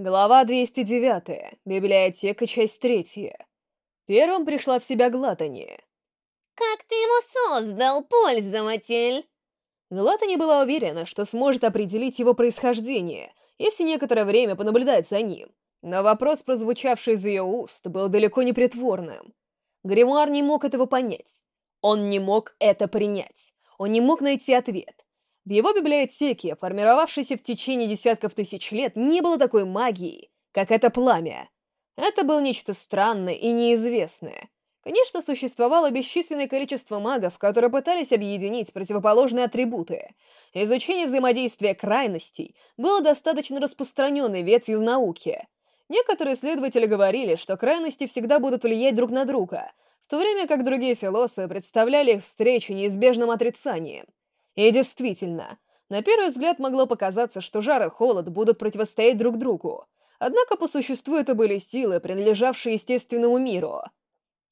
Глава 209. Библиотека, часть третья. Первым пришла в себя Глатани. «Как ты его создал, пользователь?» Глатани была уверена, что сможет определить его происхождение, если некоторое время понаблюдать за ним. Но вопрос, прозвучавший из ее уст, был далеко не притворным. Гримуар не мог этого понять. Он не мог это принять. Он не мог найти ответ. В его библиотеке, формировавшейся в течение десятков тысяч лет, не было такой магии, как это пламя. Это было нечто странное и неизвестное. Конечно, существовало бесчисленное количество магов, которые пытались объединить противоположные атрибуты. Изучение взаимодействия крайностей было достаточно распространенной ветвью в науке. Некоторые исследователи говорили, что крайности всегда будут влиять друг на друга, в то время как другие философы представляли их встречу неизбежным отрицанием. И действительно, на первый взгляд могло показаться, что жар и холод будут противостоять друг другу. Однако по существу это были силы, принадлежавшие естественному миру.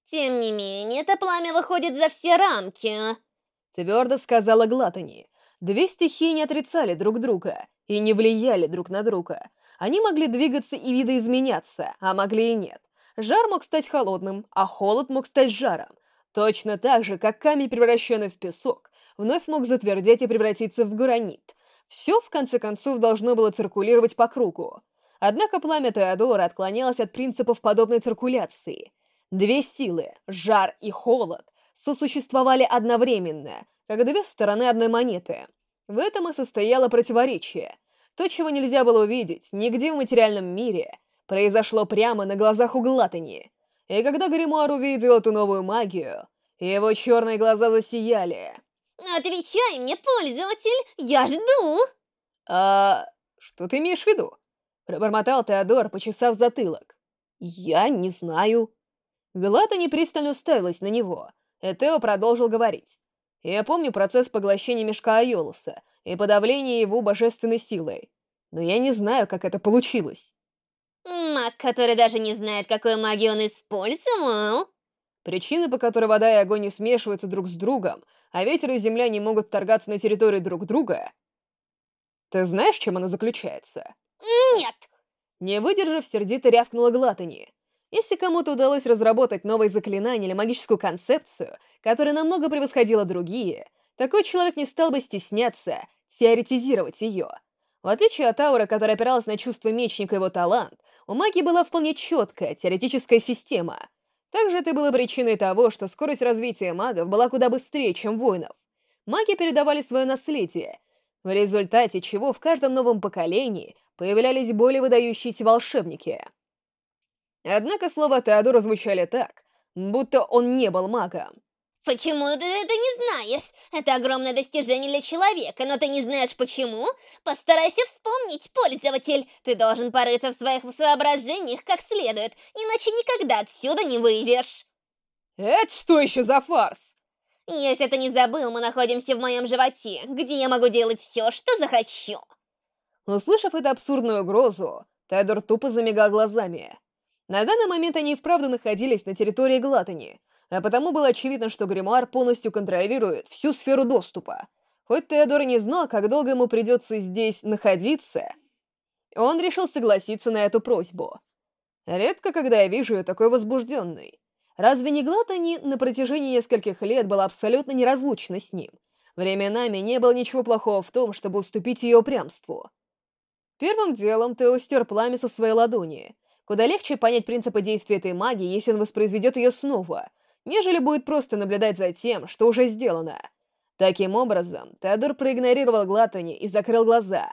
«Тем не менее, это пламя выходит за все рамки», — твердо сказала Глатани. Две стихии не отрицали друг друга и не влияли друг на друга. Они могли двигаться и видоизменяться, а могли и нет. Жар мог стать холодным, а холод мог стать жаром. Точно так же, как камень, превращенный в песок, вновь мог затвердеть и превратиться в гранит. Все, в конце концов, должно было циркулировать по кругу. Однако пламя Теодора отклонялось от принципов подобной циркуляции. Две силы, жар и холод, сосуществовали одновременно, как две стороны одной монеты. В этом и состояло противоречие. То, чего нельзя было увидеть нигде в материальном мире, произошло прямо на глазах у Глатани. И когда Гримуар увидел эту новую магию, его черные глаза засияли. «Отвечай мне, пользователь, я жду!» «А... что ты имеешь в виду?» Пробормотал Теодор, почесав затылок. «Я не знаю». Велата непристально уставилась на него. Этео продолжил говорить. «Я помню процесс поглощения мешка Айолуса и подавления его божественной силой. Но я не знаю, как это получилось». «Маг, который даже не знает, какую магию он использовал?» Причины, по которой вода и огонь не смешиваются друг с другом, а ветер и земля не могут вторгаться на территорию друг друга... Ты знаешь, чем она заключается? Нет! Не выдержав, сердито рявкнула Глатани. Если кому-то удалось разработать новое заклинание или магическую концепцию, которая намного превосходила другие, такой человек не стал бы стесняться теоретизировать ее. В отличие от Аура, которая опиралась на чувство мечника и его талант, у магии была вполне четкая теоретическая система, также это было причиной того, что скорость развития магов была куда быстрее, чем воинов. Маги передавали свое наследие, в результате чего в каждом новом поколении появлялись более выдающиеся волшебники. Однако слова Теодора звучали так, будто он не был магом. Почему ты это не знаешь? Это огромное достижение для человека, но ты не знаешь почему? Постарайся вспомнить, пользователь. Ты должен порыться в своих соображениях как следует, иначе никогда отсюда не выйдешь. Это что еще за фарс? Если ты не забыл, мы находимся в моем животе, где я могу делать все, что захочу. Услышав эту абсурдную угрозу, Тайдор тупо замигал глазами. На данный момент они и вправду находились на территории Глатани, а потому было очевидно, что гримуар полностью контролирует всю сферу доступа. Хоть Теодор не знал, как долго ему придется здесь находиться, он решил согласиться на эту просьбу. Редко, когда я вижу ее такой возбужденной. Разве не Глатани на протяжении нескольких лет была абсолютно неразлучна с ним? Временами не было ничего плохого в том, чтобы уступить ее упрямству. Первым делом ты устер пламя со своей ладони. Куда легче понять принципы действия этой магии, если он воспроизведет ее снова — нежели будет просто наблюдать за тем, что уже сделано. Таким образом, Теодор проигнорировал Глатани и закрыл глаза.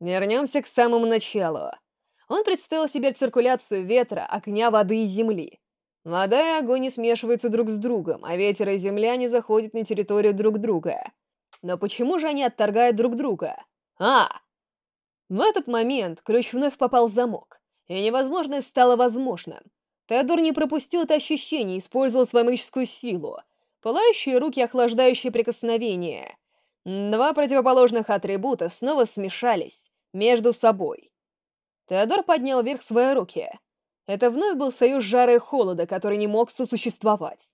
Вернемся к самому началу. Он представил себе циркуляцию ветра, огня, воды и земли. Вода и огонь не смешиваются друг с другом, а ветер и земля не заходят на территорию друг друга. Но почему же они отторгают друг друга? А! В этот момент ключ вновь попал в замок, и невозможное стало возможным. Теодор не пропустил это ощущение использовал свою магическую силу. Пылающие руки, охлаждающие прикосновения. Два противоположных атрибута снова смешались между собой. Теодор поднял вверх свои руки. Это вновь был союз жара и холода, который не мог сосуществовать.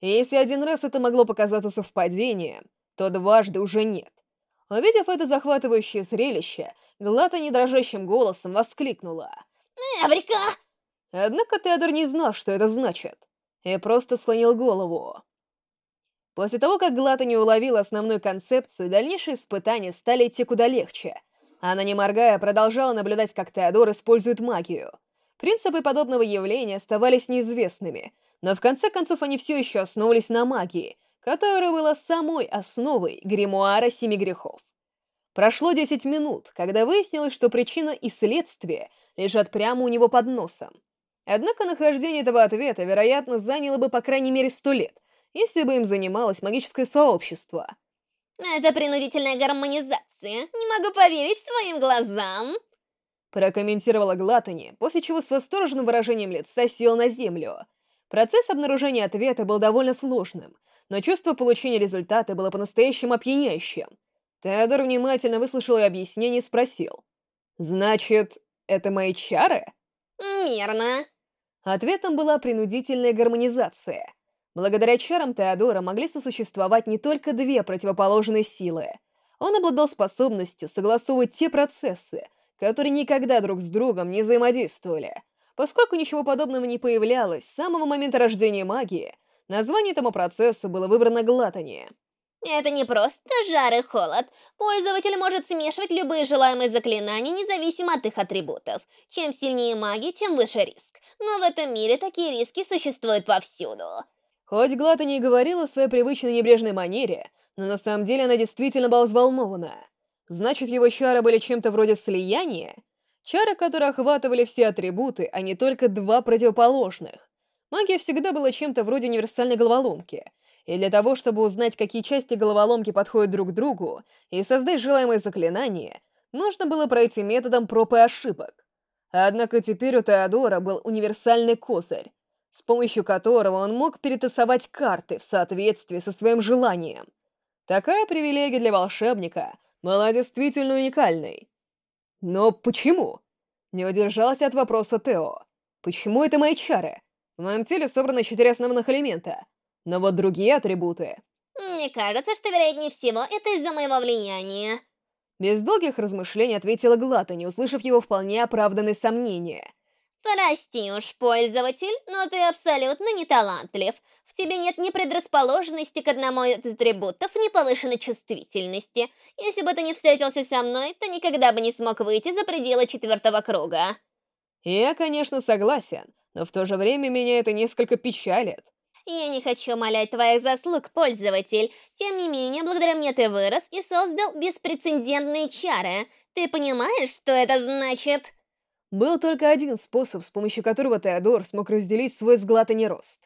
И если один раз это могло показаться совпадением, то дважды уже нет. Увидев это захватывающее зрелище, Глата недрожащим голосом воскликнула. «Эврика!» Однако Теодор не знал, что это значит, и просто склонил голову. После того, как Глата не уловила основную концепцию, дальнейшие испытания стали идти куда легче. Она, не моргая, продолжала наблюдать, как Теодор использует магию. Принципы подобного явления оставались неизвестными, но в конце концов они все еще основывались на магии, которая была самой основой гримуара Семи Грехов. Прошло 10 минут, когда выяснилось, что причина и следствие лежат прямо у него под носом. Однако нахождение этого ответа, вероятно, заняло бы по крайней мере сто лет, если бы им занималось магическое сообщество. Это принудительная гармонизация. Не могу поверить своим глазам. Прокомментировала Глатани, после чего с восторженным выражением лица сел на землю. Процесс обнаружения ответа был довольно сложным, но чувство получения результата было по-настоящему опьяняющим. Теодор внимательно выслушал ее объяснение и спросил. «Значит, это мои чары?» «Мирно». Ответом была принудительная гармонизация. Благодаря чарам Теодора могли сосуществовать не только две противоположные силы. Он обладал способностью согласовывать те процессы, которые никогда друг с другом не взаимодействовали. Поскольку ничего подобного не появлялось с самого момента рождения магии, название этому процессу было выбрано глатание. Это не просто жар и холод. Пользователь может смешивать любые желаемые заклинания, независимо от их атрибутов. Чем сильнее маги, тем выше риск. Но в этом мире такие риски существуют повсюду. Хоть Глатани и говорила в своей привычной небрежной манере, но на самом деле она действительно была взволнована. Значит, его чары были чем-то вроде слияния? Чары, которые охватывали все атрибуты, а не только два противоположных. Магия всегда была чем-то вроде универсальной головоломки. И для того, чтобы узнать, какие части головоломки подходят друг другу, и создать желаемое заклинание, нужно было пройти методом проб и ошибок. Однако теперь у Теодора был универсальный козырь, с помощью которого он мог перетасовать карты в соответствии со своим желанием. Такая привилегия для волшебника была действительно уникальной. Но почему? Не удержался от вопроса Тео. Почему это мои чары? В моем теле собраны четыре основных элемента, но вот другие атрибуты... Мне кажется, что, вероятнее всего, это из-за моего влияния. Без долгих размышлений ответила Глата, не услышав его вполне оправданные сомнения. Прости уж, пользователь, но ты абсолютно не талантлив. В тебе нет ни предрасположенности к одному из атрибутов, ни повышенной чувствительности. Если бы ты не встретился со мной, то никогда бы не смог выйти за пределы четвертого круга. Я, конечно, согласен, но в то же время меня это несколько печалит. Я не хочу умалять твоих заслуг, пользователь. Тем не менее, благодаря мне ты вырос и создал беспрецедентные чары. Ты понимаешь, что это значит? Был только один способ, с помощью которого Теодор смог разделить свой с рост.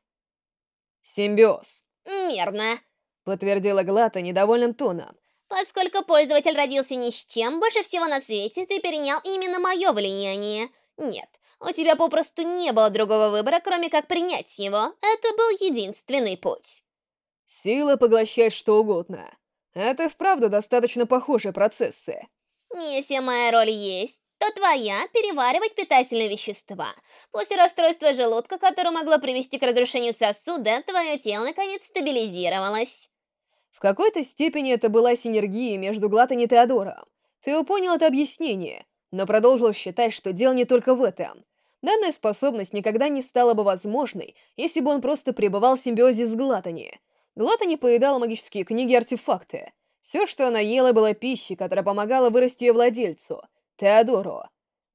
Симбиоз. Мерно. Подтвердила Глата недовольным тоном. Поскольку пользователь родился ни с чем, больше всего на свете ты перенял именно мое влияние. Нет, у тебя попросту не было другого выбора, кроме как принять его. Это был единственный путь. Сила поглощает что угодно. Это вправду достаточно похожие процессы. Если моя роль есть, то твоя — переваривать питательные вещества. После расстройства желудка, которое могло привести к разрушению сосуда, твое тело наконец стабилизировалось. В какой-то степени это была синергия между Глатан и Теодором. Ты понял это объяснение, но продолжил считать, что дело не только в этом. Данная способность никогда не стала бы возможной, если бы он просто пребывал в симбиозе с Глатани. Глатани поедала магические книги и артефакты. Все, что она ела, было пищей, которая помогала вырасти ее владельцу — Теодору.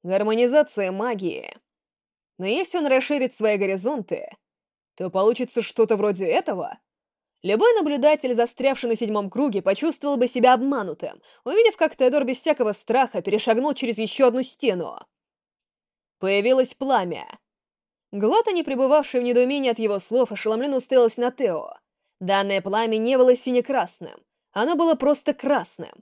Гармонизация магии. Но если он расширит свои горизонты, то получится что-то вроде этого. Любой наблюдатель, застрявший на седьмом круге, почувствовал бы себя обманутым, увидев, как Теодор без всякого страха перешагнул через еще одну стену. Появилось пламя. Глота, не пребывавшая в недоумении от его слов, ошеломленно уставилась на Тео. Данное пламя не было сине-красным. Оно было просто красным.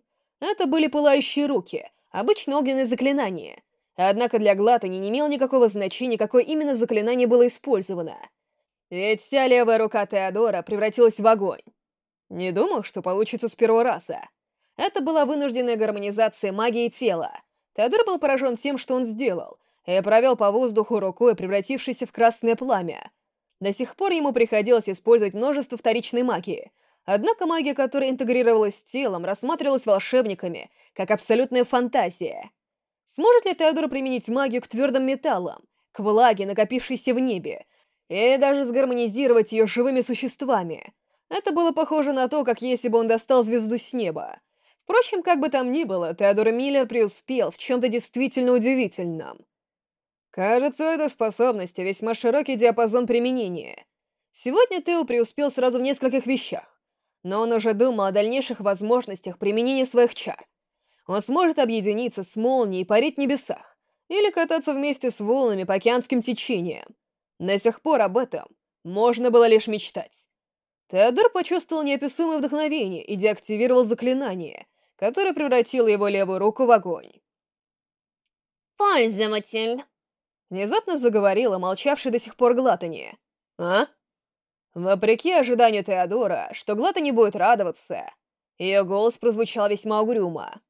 Это были пылающие руки, Обычно огненное заклинание. Однако для Глатани не имело никакого значения, какое именно заклинание было использовано. Ведь вся левая рука Теодора превратилась в огонь. Не думал, что получится с первого раза. Это была вынужденная гармонизация магии тела. Теодор был поражен тем, что он сделал, и провел по воздуху рукой, превратившейся в красное пламя. До сих пор ему приходилось использовать множество вторичной магии, Однако магия, которая интегрировалась с телом, рассматривалась волшебниками как абсолютная фантазия. Сможет ли Теодор применить магию к твердым металлам, к влаге, накопившейся в небе, или даже сгармонизировать ее живыми существами? Это было похоже на то, как если бы он достал звезду с неба. Впрочем, как бы там ни было, Теодор Миллер преуспел в чем-то действительно удивительном. Кажется, у этой способности весьма широкий диапазон применения. Сегодня Тео преуспел сразу в нескольких вещах, но он уже думал о дальнейших возможностях применения своих чар. Он сможет объединиться с молнией и парить в небесах, или кататься вместе с волнами по океанским течениям. До сих пор об этом можно было лишь мечтать. Теодор почувствовал неописуемое вдохновение и деактивировал заклинание, которое превратило его левую руку в огонь. «Пользователь!» Внезапно заговорила молчавший до сих пор Глатани. «А?» Вопреки ожиданию Теодора, что Глатани будет радоваться, ее голос прозвучал весьма угрюмо.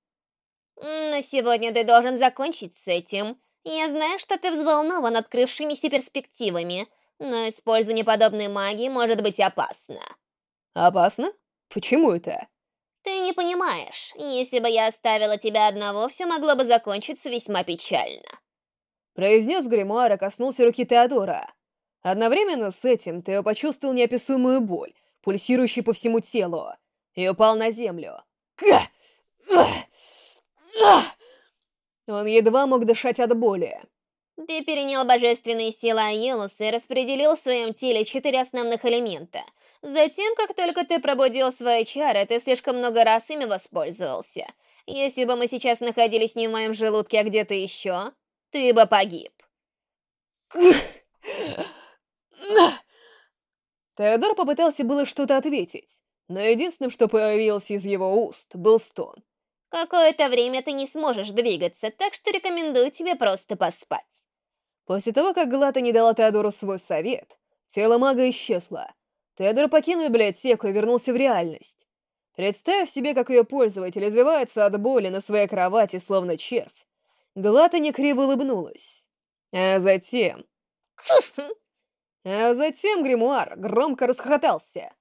«Но сегодня ты должен закончить с этим. Я знаю, что ты взволнован открывшимися перспективами, но использование подобной магии может быть опасно». «Опасно? Почему это?» «Ты не понимаешь. Если бы я оставила тебя одного, все могло бы закончиться весьма печально». Произнес гримуар и коснулся руки Теодора. Одновременно с этим Тео почувствовал неописуемую боль, пульсирующую по всему телу, и упал на землю. Он едва мог дышать от боли. Ты перенял божественные силы Айелуса и распределил в своем теле четыре основных элемента. Затем, как только ты пробудил свои чары, ты слишком много раз ими воспользовался. Если бы мы сейчас находились не в моем желудке, а где-то еще, ты бы погиб. Теодор попытался было что-то ответить, но единственным, что появилось из его уст, был стон. Какое-то время ты не сможешь двигаться, так что рекомендую тебе просто поспать. После того, как Глата не дала Теодору свой совет, тело мага исчезло. Теодор покинул библиотеку и вернулся в реальность. Представив себе, как ее пользователь извивается от боли на своей кровати, словно червь, Глата не криво улыбнулась. А затем... А затем гримуар громко расхохотался.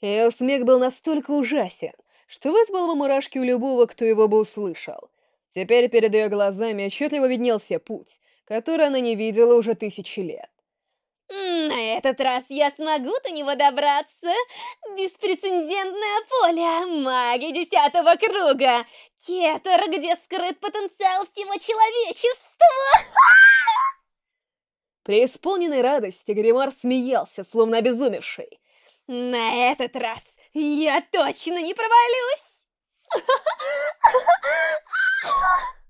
Ее смех был настолько ужасен, что вызвал бы мурашки у любого, кто его бы услышал. Теперь перед ее глазами отчетливо виднелся путь, который она не видела уже тысячи лет. На этот раз я смогу до него добраться. Беспрецедентное поле, магия десятого круга. Кетер, где скрыт потенциал всего человечества. При исполненной радости Гримар смеялся, словно обезумевший. На этот раз я точно не провалюсь.